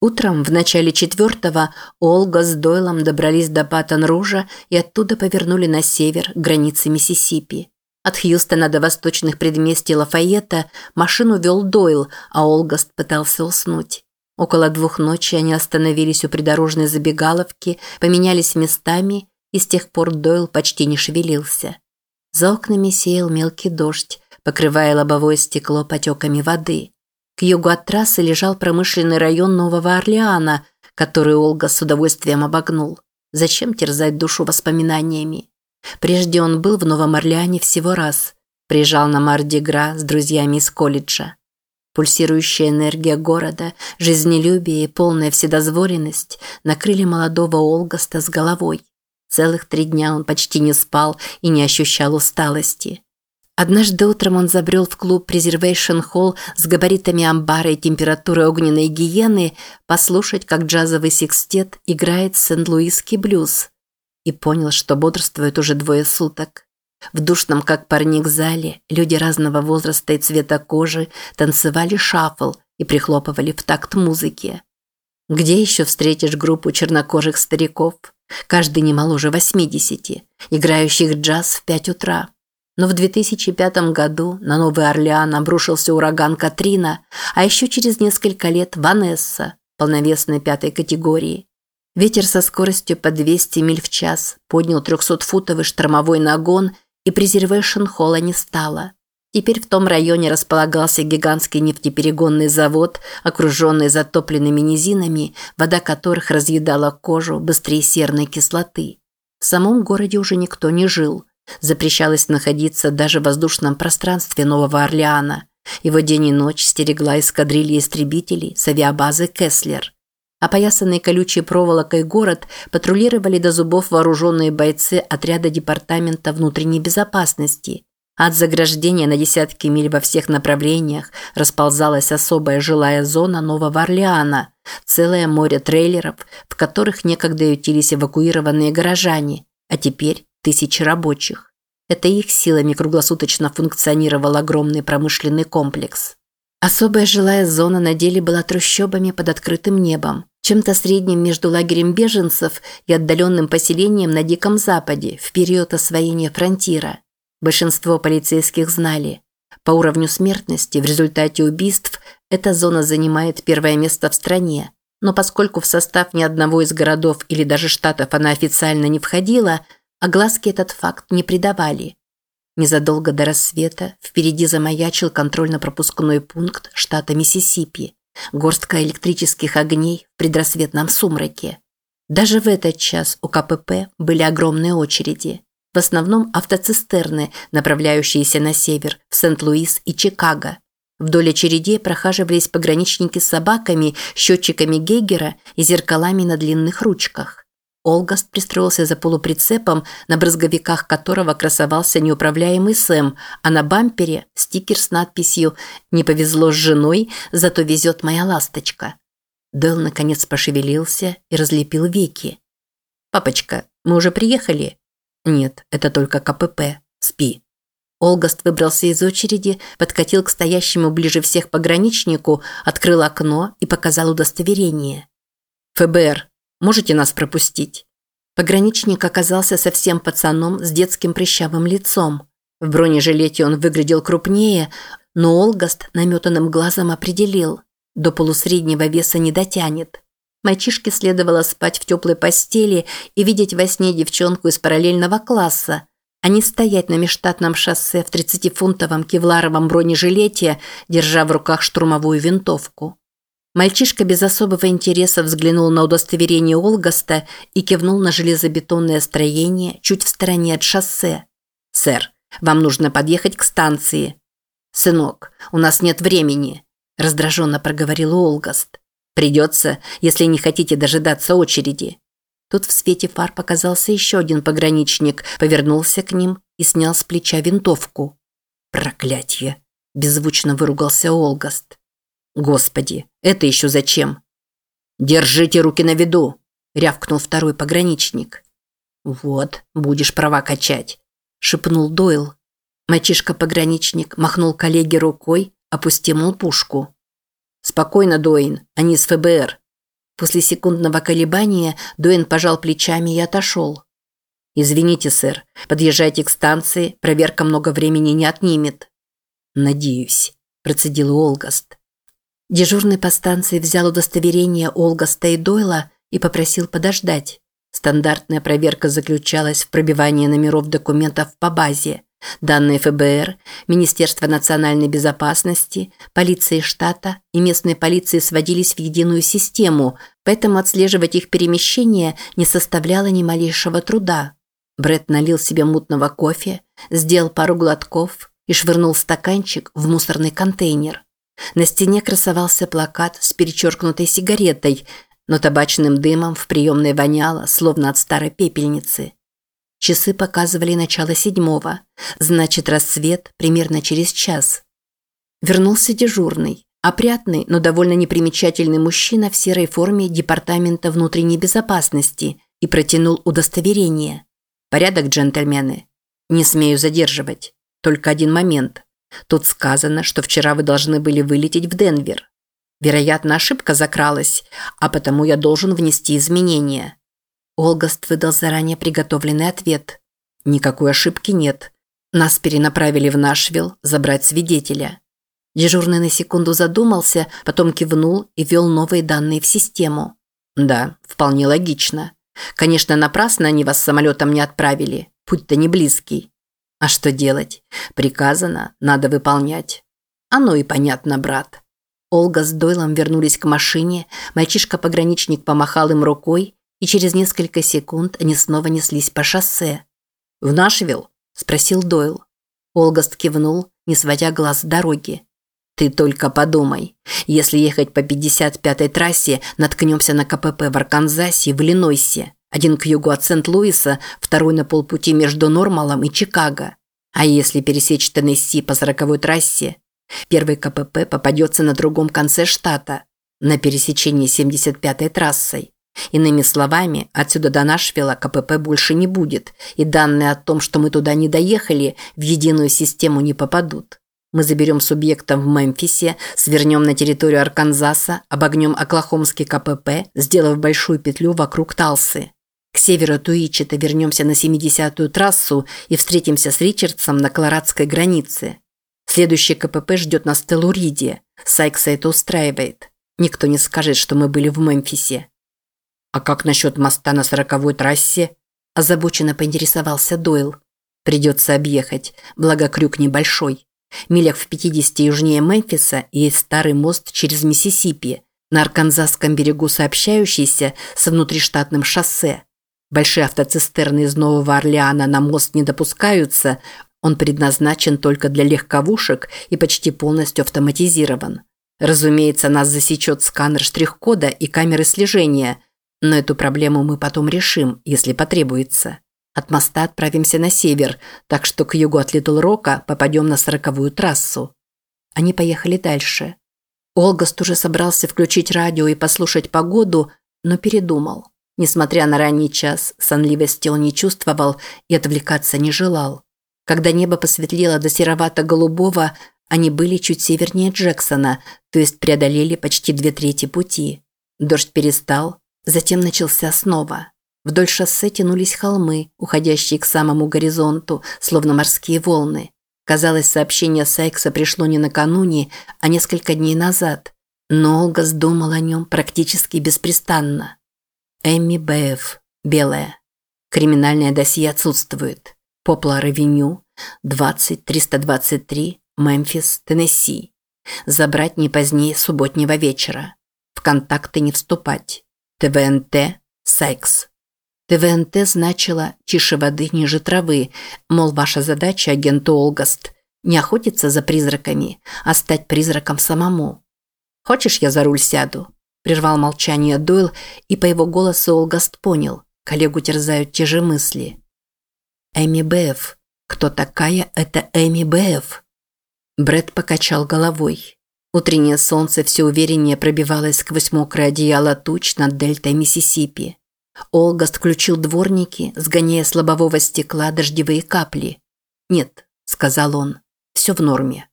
Утром в начале четвертого Олга с Дойлом добрались до Батон-Ружа и оттуда повернули на север, к границе Миссисипи. От Хьюстона до восточных предместий Лафайета машину вел Дойл, а Олгаст пытался уснуть. Около двух ночи они остановились у придорожной забегаловки, поменялись местами, и с тех пор Дойл почти не шевелился. За окнами сеял мелкий дождь, покрывая лобовое стекло потеками воды. К югу от трассы лежал промышленный район Нового Орлеана, который Олга с удовольствием обогнул. Зачем терзать душу воспоминаниями? Прежде он был в Новом Орлеане всего раз. Приезжал на Марди-Гра с друзьями из колледжа. Пульсирующая энергия города, жизнелюбие и полная вседозволенность накрыли молодого Олгаста с головой. Целых три дня он почти не спал и не ощущал усталости. Однажды утром он забрел в клуб Preservation Hall с габаритами амбара и температурой огненной гиены послушать, как джазовый секстет играет сент-луисский блюз. И понял, что бодрствует уже двое суток. В душном, как парник, зале люди разного возраста и цвета кожи танцевали шафл и прихлопывали в такт музыки. Где еще встретишь группу чернокожих стариков, каждый не моложе 80, играющих джаз в 5 утра? Но в 2005 году на Новый Орлеан обрушился ураган Катрина, а еще через несколько лет Ванесса, полновесной пятой категории. Ветер со скоростью по 200 миль в час поднял 300-футовый штормовой нагон, и презервейшн холла не стало. Теперь в том районе располагался гигантский нефтеперегонный завод, окруженный затопленными низинами, вода которых разъедала кожу быстрее серной кислоты. В самом городе уже никто не жил – Запрещалось находиться даже в воздушном пространстве Нового Орлеана. Его день и ночь стерегла эскадрилья истребителей с авиабазы Кеслер. Опоясанный колючей проволокой город патрулировали до зубов вооруженные бойцы отряда Департамента внутренней безопасности. От заграждения на десятки миль во всех направлениях расползалась особая жилая зона Нового Орлеана, целое море трейлеров, в которых некогда ютились эвакуированные горожане, а теперь тысячи рабочих. Это их силами круглосуточно функционировал огромный промышленный комплекс. Особая жилая зона на деле была трущобами под открытым небом, чем-то средним между лагерем беженцев и отдаленным поселением на Диком Западе в период освоения фронтира. Большинство полицейских знали. По уровню смертности в результате убийств эта зона занимает первое место в стране. Но поскольку в состав ни одного из городов или даже штатов она официально не входила – а глазки этот факт не придавали. Незадолго до рассвета впереди замаячил контрольно-пропускной пункт штата Миссисипи, горстка электрических огней в предрассветном сумраке. Даже в этот час у КПП были огромные очереди. В основном автоцистерны, направляющиеся на север, в Сент-Луис и Чикаго. Вдоль очередей прохаживались пограничники с собаками, счетчиками Гейгера и зеркалами на длинных ручках. Олгаст пристроился за полуприцепом, на брызговиках которого красовался неуправляемый Сэм, а на бампере стикер с надписью «Не повезло с женой, зато везет моя ласточка». Дэл наконец пошевелился и разлепил веки. «Папочка, мы уже приехали?» «Нет, это только КПП. Спи». Олгаст выбрался из очереди, подкатил к стоящему ближе всех пограничнику, открыл окно и показал удостоверение. «ФБР, Можете нас пропустить?» Пограничник оказался совсем пацаном с детским прыщавым лицом. В бронежилете он выглядел крупнее, но Олгаст наметанным глазом определил – до полусреднего веса не дотянет. Мальчишке следовало спать в теплой постели и видеть во сне девчонку из параллельного класса, а не стоять на межштатном шоссе в 30-фунтовом кевларовом бронежилете, держа в руках штурмовую винтовку. Мальчишка без особого интереса взглянул на удостоверение Олгаста и кивнул на железобетонное строение чуть в стороне от шоссе. «Сэр, вам нужно подъехать к станции». «Сынок, у нас нет времени», – раздраженно проговорил Олгаст. «Придется, если не хотите дожидаться очереди». Тут в свете фар показался еще один пограничник, повернулся к ним и снял с плеча винтовку. «Проклятье!» – беззвучно выругался Олгаст. Господи, это еще зачем? Держите руки на виду, рявкнул второй пограничник. Вот, будешь права качать, шепнул Дойл. Мальчишка-пограничник махнул коллеге рукой, опустил пушку. Спокойно, Доин, они из ФБР. После секундного колебания Дуэн пожал плечами и отошел. «Извините, сэр, подъезжайте к станции, проверка много времени не отнимет». «Надеюсь», – процедил Олгаст. Дежурный по станции взял удостоверение Олгаста и Дойла и попросил подождать. Стандартная проверка заключалась в пробивании номеров документов по базе. Данные ФБР, Министерства национальной безопасности, полиции штата и местной полиции сводились в единую систему, поэтому отслеживать их перемещение не составляло ни малейшего труда. Бред налил себе мутного кофе, сделал пару глотков и швырнул стаканчик в мусорный контейнер. На стене красовался плакат с перечеркнутой сигаретой, но табачным дымом в приемной воняло, словно от старой пепельницы. Часы показывали начало седьмого, значит рассвет примерно через час. Вернулся дежурный, опрятный, но довольно непримечательный мужчина в серой форме Департамента внутренней безопасности и протянул удостоверение. «Порядок, джентльмены. Не смею задерживать. Только один момент. Тут сказано, что вчера вы должны были вылететь в Денвер. Вероятно, ошибка закралась, а потому я должен внести изменения. Олгаст выдал заранее приготовленный ответ. Никакой ошибки нет. Нас перенаправили в Нашвилл забрать свидетеля. Дежурный на секунду задумался, потом кивнул и ввел новые данные в систему. Да, вполне логично. Конечно, напрасно они вас самолетом не отправили. Путь-то не близкий. А что делать? Приказано, надо выполнять. Оно и понятно, брат. Олга с Дойлом вернулись к машине, мальчишка-пограничник помахал им рукой, и через несколько секунд они снова неслись по шоссе. «В Нашвилл?» – спросил Дойл. Олгаст кивнул, не сводя глаз с дороги. «Ты только подумай. Если ехать по 55-й трассе, наткнемся на КПП в Арканзасе в Иллинойсе. Один к югу от Сент-Луиса, второй на полпути между Нормалом и Чикаго. А если пересечь Теннесси по 40-й трассе, первый КПП попадется на другом конце штата, на пересечении 75-й трассой. Иными словами, отсюда до Нашвилла КПП больше не будет, и данные о том, что мы туда не доехали, в единую систему не попадут. Мы заберем субъекта в Мемфисе, свернем на территорию Арканзаса, обогнем Оклахомский КПП, сделав большую петлю вокруг Талсы. К северу от Уичета вернемся на 70-ю трассу и встретимся с Ричардсом на колорадской границе. Следующий КПП ждет нас в Телуриде. Сайкса это устраивает. Никто не скажет, что мы были в Мемфисе. «А как насчет моста на сороковой трассе?» – озабоченно поинтересовался Дойл. «Придется объехать, благо крюк небольшой. Милях в 50 южнее Мемфиса есть старый мост через Миссисипи, на Арканзасском берегу сообщающийся с внутриштатным шоссе. Большие автоцистерны из Нового Орлеана на мост не допускаются, он предназначен только для легковушек и почти полностью автоматизирован. Разумеется, нас засечет сканер штрих-кода и камеры слежения – но эту проблему мы потом решим, если потребуется. От моста отправимся на север, так что к югу от Литл Рока попадем на сороковую трассу. Они поехали дальше. Олгаст уже собрался включить радио и послушать погоду, но передумал. Несмотря на ранний час, сонливости он не чувствовал и отвлекаться не желал. Когда небо посветлело до серовато-голубого, они были чуть севернее Джексона, то есть преодолели почти две трети пути. Дождь перестал, Затем начался снова. Вдоль шоссе тянулись холмы, уходящие к самому горизонту, словно морские волны. Казалось, сообщение Сайкса пришло не накануне, а несколько дней назад. Но Олгас думал о нем практически беспрестанно. Эмми Бэев, белая. Криминальное досье отсутствует. Поплар-авеню, 20323, Мемфис, Теннесси. Забрать не позднее субботнего вечера. В контакты не вступать. ТВНТ «Секс». ТВНТ значило «тише воды, ниже травы», мол, ваша задача, агент Олгаст, не охотиться за призраками, а стать призраком самому. «Хочешь, я за руль сяду?» – прервал молчание Дойл, и по его голосу Олгаст понял, коллегу терзают те же мысли. «Эми Бэф. Кто такая эта Эми Бэф?» Бред покачал головой. Утреннее солнце все увереннее пробивалось сквозь мокрое одеяло туч над дельтой Миссисипи. Олгаст включил дворники, сгоняя с лобового стекла дождевые капли. «Нет», – сказал он, – «все в норме».